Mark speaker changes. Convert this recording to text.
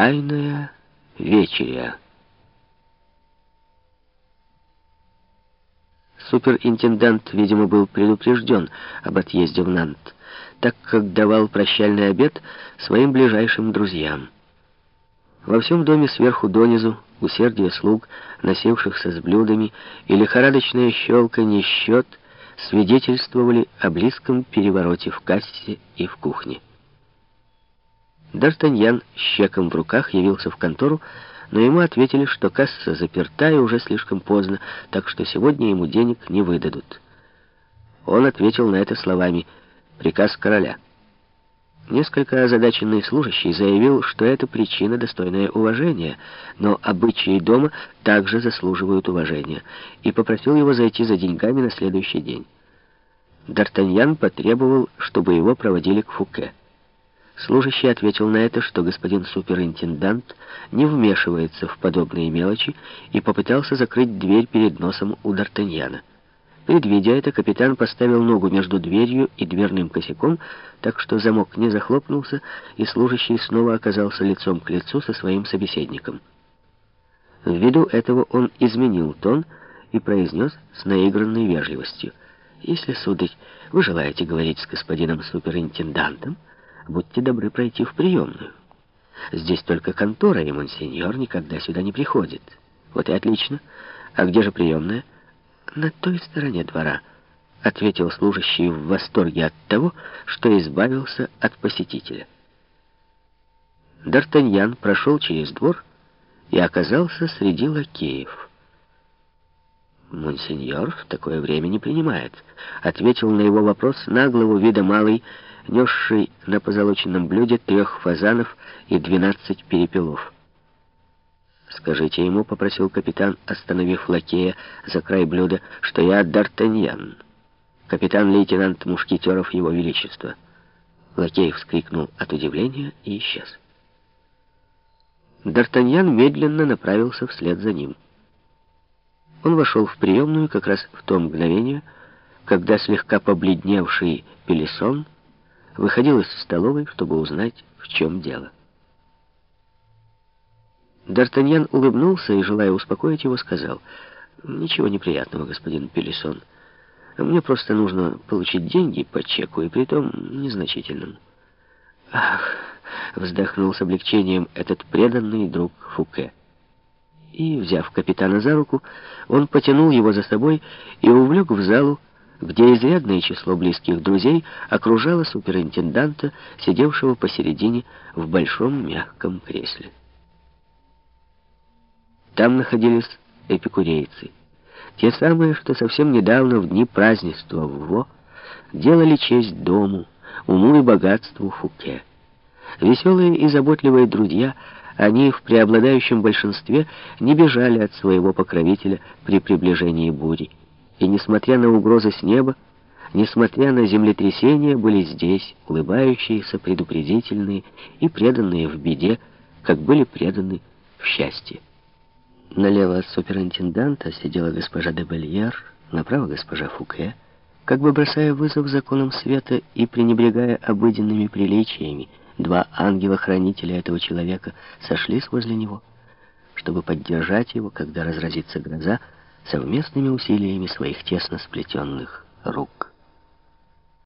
Speaker 1: Тайная вечеря. Суперинтендант, видимо, был предупрежден об отъезде в Нант, так как давал прощальный обед своим ближайшим друзьям. Во всем доме сверху донизу усердие слуг, носившихся с блюдами, и лихорадочное щелканье счет свидетельствовали о близком перевороте в кассе и в кухне. Д'Артаньян с чеком в руках явился в контору, но ему ответили, что касса заперта и уже слишком поздно, так что сегодня ему денег не выдадут. Он ответил на это словами «Приказ короля». Несколько озадаченный служащий заявил, что это причина, достойная уважения, но обычаи дома также заслуживают уважения, и попросил его зайти за деньгами на следующий день. Д'Артаньян потребовал, чтобы его проводили к Фуке. Служащий ответил на это, что господин суперинтендант не вмешивается в подобные мелочи и попытался закрыть дверь перед носом у Д'Артаньяна. Предвидя это, капитан поставил ногу между дверью и дверным косяком, так что замок не захлопнулся, и служащий снова оказался лицом к лицу со своим собеседником. Ввиду этого он изменил тон и произнес с наигранной вежливостью. «Если, сударь, вы желаете говорить с господином суперинтендантом, будьте добры пройти в приемную. Здесь только контора, и монсеньор никогда сюда не приходит. Вот и отлично. А где же приемная? На той стороне двора, ответил служащий в восторге от того, что избавился от посетителя. Д'Артаньян прошел через двор и оказался среди лакеев. «Монсеньор в такое время не принимает», — ответил на его вопрос наглого вида малый, несший на позолоченном блюде трех фазанов и двенадцать перепелов. «Скажите ему», — попросил капитан, остановив лакея за край блюда, — «что я Д'Артаньян, капитан-лейтенант Мушкетеров Его Величества». Лакей вскрикнул от удивления и исчез. Д'Артаньян медленно направился вслед за ним. Он вошел в приемную как раз в то мгновение, когда слегка побледневший Пелесон выходил из столовой, чтобы узнать, в чем дело. Д'Артаньян улыбнулся и, желая успокоить его, сказал, «Ничего неприятного, господин Пелесон. Мне просто нужно получить деньги по чеку, и при том незначительному». «Ах!» — вздохнул с облегчением этот преданный друг Фуке и, взяв капитана за руку, он потянул его за собой и увлек в залу, где изрядное число близких друзей окружало суперинтенданта, сидевшего посередине в большом мягком кресле. Там находились эпикурейцы, те самые, что совсем недавно, в дни празднества в делали честь дому, уму и богатству Фуке. Веселые и заботливые друзья — они в преобладающем большинстве не бежали от своего покровителя при приближении бури. И несмотря на угрозы с неба, несмотря на землетрясения, были здесь улыбающиеся, предупредительные и преданные в беде, как были преданы в счастье. Налево от суперинтенданта сидела госпожа де Бельер, направо госпожа Фуке, как бы бросая вызов законам света и пренебрегая обыденными приличиями, Два ангела-хранителя этого человека сошлись возле него, чтобы поддержать его, когда разразится гроза, совместными усилиями своих тесно сплетенных рук.